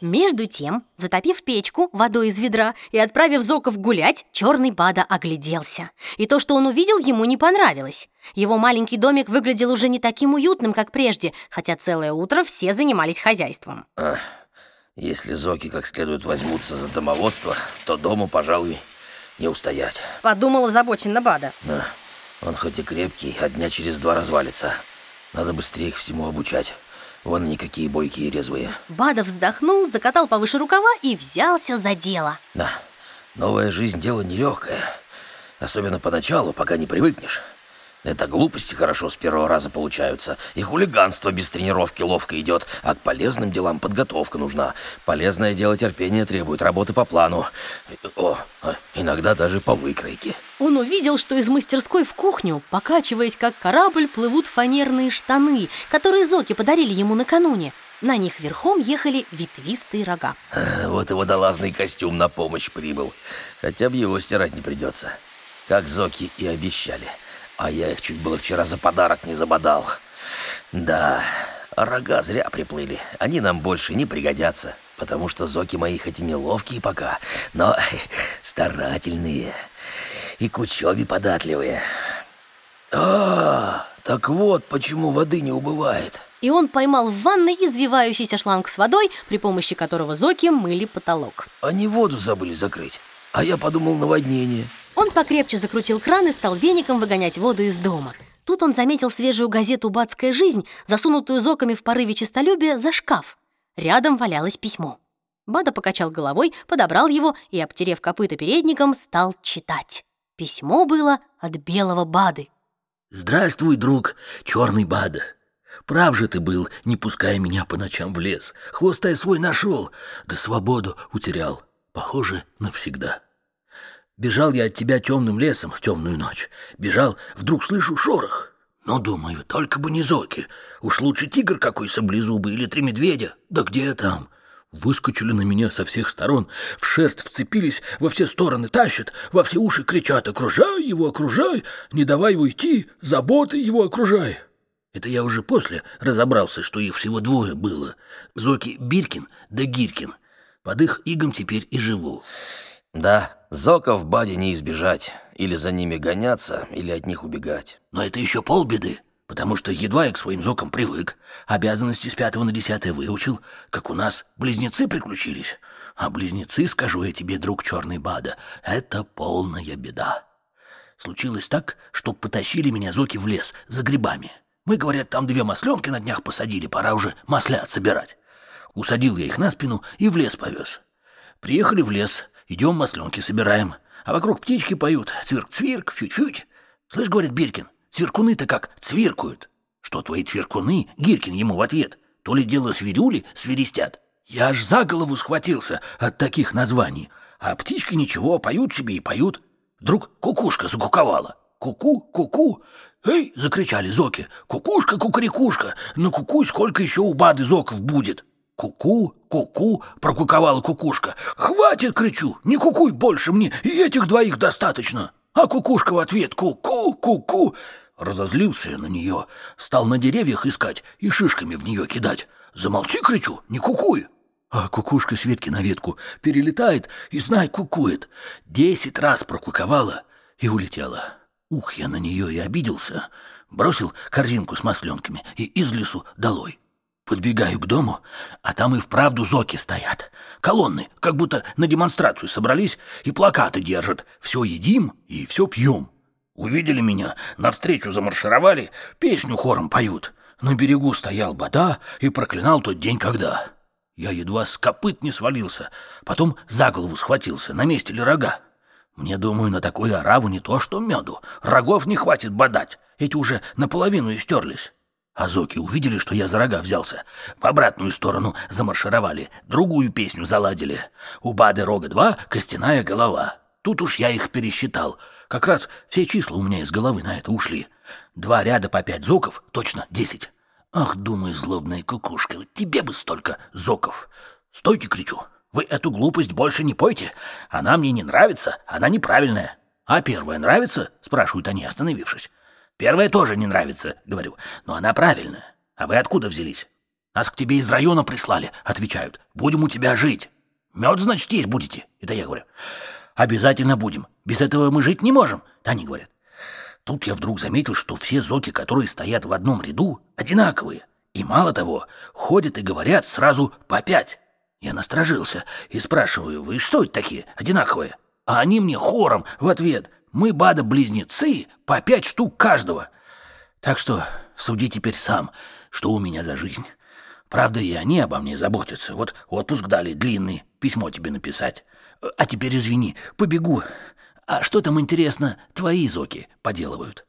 Между тем, затопив печку водой из ведра и отправив Зоков гулять, черный Бада огляделся. И то, что он увидел, ему не понравилось. Его маленький домик выглядел уже не таким уютным, как прежде, хотя целое утро все занимались хозяйством. Ах, если Зоки как следует возьмутся за домоводство, то дому, пожалуй, не устоять. Подумал озабоченно Бада. А, он хоть и крепкий, а дня через два развалится. Надо быстрее их всему обучать. Вон они какие бойкие и резвые. Бада вздохнул, закатал повыше рукава и взялся за дело. Да, новая жизнь дело нелегкое. Особенно поначалу, пока не привыкнешь. Это глупости хорошо с первого раза получаются, и хулиганство без тренировки ловко идет, а к полезным делам подготовка нужна. Полезное дело терпения требует работы по плану. О, а иногда даже по выкройке. Он увидел, что из мастерской в кухню, покачиваясь как корабль, плывут фанерные штаны, которые Зоки подарили ему накануне. На них верхом ехали ветвистые рога. А, вот и водолазный костюм на помощь прибыл. Хотя бы его стирать не придется. Как Зоки и обещали. А я их чуть было вчера за подарок не забодал. Да, рога зря приплыли. Они нам больше не пригодятся, потому что зоки мои хоть и не ловкие пока, но старательные и к учебе податливые. А, так вот почему воды не убывает. И он поймал в ванной извивающийся шланг с водой, при помощи которого зоки мыли потолок. Они воду забыли закрыть, а я подумал наводнение. Он покрепче закрутил кран и стал веником выгонять воду из дома. Тут он заметил свежую газету «Батская жизнь», засунутую зоками в порыве честолюбия за шкаф. Рядом валялось письмо. Бада покачал головой, подобрал его и, обтерев копыта передником, стал читать. Письмо было от белого Бады. «Здравствуй, друг, черный Бада. Прав же ты был, не пуская меня по ночам в лес. Хвост я свой нашел, да свободу утерял. Похоже, навсегда». Бежал я от тебя темным лесом в темную ночь. Бежал, вдруг слышу шорох. Но думаю, только бы не зоки. Уж лучше тигр какой саблезубый или три медведя. Да где там? Выскочили на меня со всех сторон, в шерсть вцепились, во все стороны тащат, во все уши кричат «Окружай его, окружай! Не давай уйти! Заботы его окружай!» Это я уже после разобрался, что их всего двое было. Зоки Биркин да Гиркин. Под их игом теперь и живу. Да, Зоков Баде не избежать. Или за ними гоняться, или от них убегать. Но это еще полбеды, потому что едва я к своим зокам привык, обязанности с пятого на десятое выучил, как у нас близнецы приключились. А близнецы, скажу я тебе, друг черный Бада, это полная беда. Случилось так, что потащили меня зоки в лес за грибами. Мы, говорят, там две масленки на днях посадили, пора уже маслят собирать. Усадил я их на спину и в лес повез. Приехали в лес, Идем масленки собираем, а вокруг птички поют цвирк-цвирк, фють-фють. Слышь, говорит Биркин, цвиркуны-то как цвиркают. Что твои цвиркуны, Гиркин ему в ответ, то ли дело свирюли свиристят. Я аж за голову схватился от таких названий. А птички ничего, поют себе и поют. Вдруг кукушка закуковала. «Ку-ку, ку-ку!» «Эй!» — закричали зоки. «Кукушка, кукарекушка! На куку сколько еще у бады зоков будет!» «Ку-ку, ку-ку!» — прокуковала кукушка. «Хватит!» — кричу. «Не кукуй больше мне, и этих двоих достаточно!» А кукушка в ответ «ку-ку, ку-ку!» Разозлился я на нее, стал на деревьях искать и шишками в нее кидать. «Замолчи!» — кричу. «Не кукуй!» А кукушка с ветки на ветку перелетает и, знай, кукует. Десять раз прокуковала и улетела. Ух, я на нее и обиделся. Бросил корзинку с масленками и из лесу долой. Подбегаю к дому, а там и вправду зоки стоят. Колонны, как будто на демонстрацию собрались и плакаты держат. Все едим и все пьем. Увидели меня, навстречу замаршировали, песню хором поют. На берегу стоял Бада и проклинал тот день, когда. Я едва с копыт не свалился, потом за голову схватился, на месте ли рога. Мне, думаю, на такую ораву не то что меду. Рогов не хватит бодать, эти уже наполовину истерлись. Азоки увидели, что я за рога взялся. В обратную сторону замаршировали, другую песню заладили. У Бады рога два, костяная голова. Тут уж я их пересчитал. Как раз все числа у меня из головы на это ушли. Два ряда по пять зоков, точно десять. Ах, думаю, злобная кукушка, тебе бы столько зоков. Стойте, кричу. Вы эту глупость больше не пойте. Она мне не нравится, она неправильная. А первая нравится? Спрашивают они, остановившись. Первая тоже не нравится, говорю, но она правильная. А вы откуда взялись? Нас к тебе из района прислали, отвечают. Будем у тебя жить. Мед, значит, есть будете. Это я говорю. Обязательно будем. Без этого мы жить не можем. Они говорят. Тут я вдруг заметил, что все зоки, которые стоят в одном ряду, одинаковые. И мало того, ходят и говорят сразу по пять. Я насторожился и спрашиваю, вы что это такие, одинаковые? А они мне хором в ответ, мы бада-близнецы, по пять штук каждого. Так что суди теперь сам, что у меня за жизнь. Правда, и они обо мне заботятся. Вот отпуск дали длинный, письмо тебе написать. А теперь извини, побегу. А что там, интересно, твои зоки поделывают?»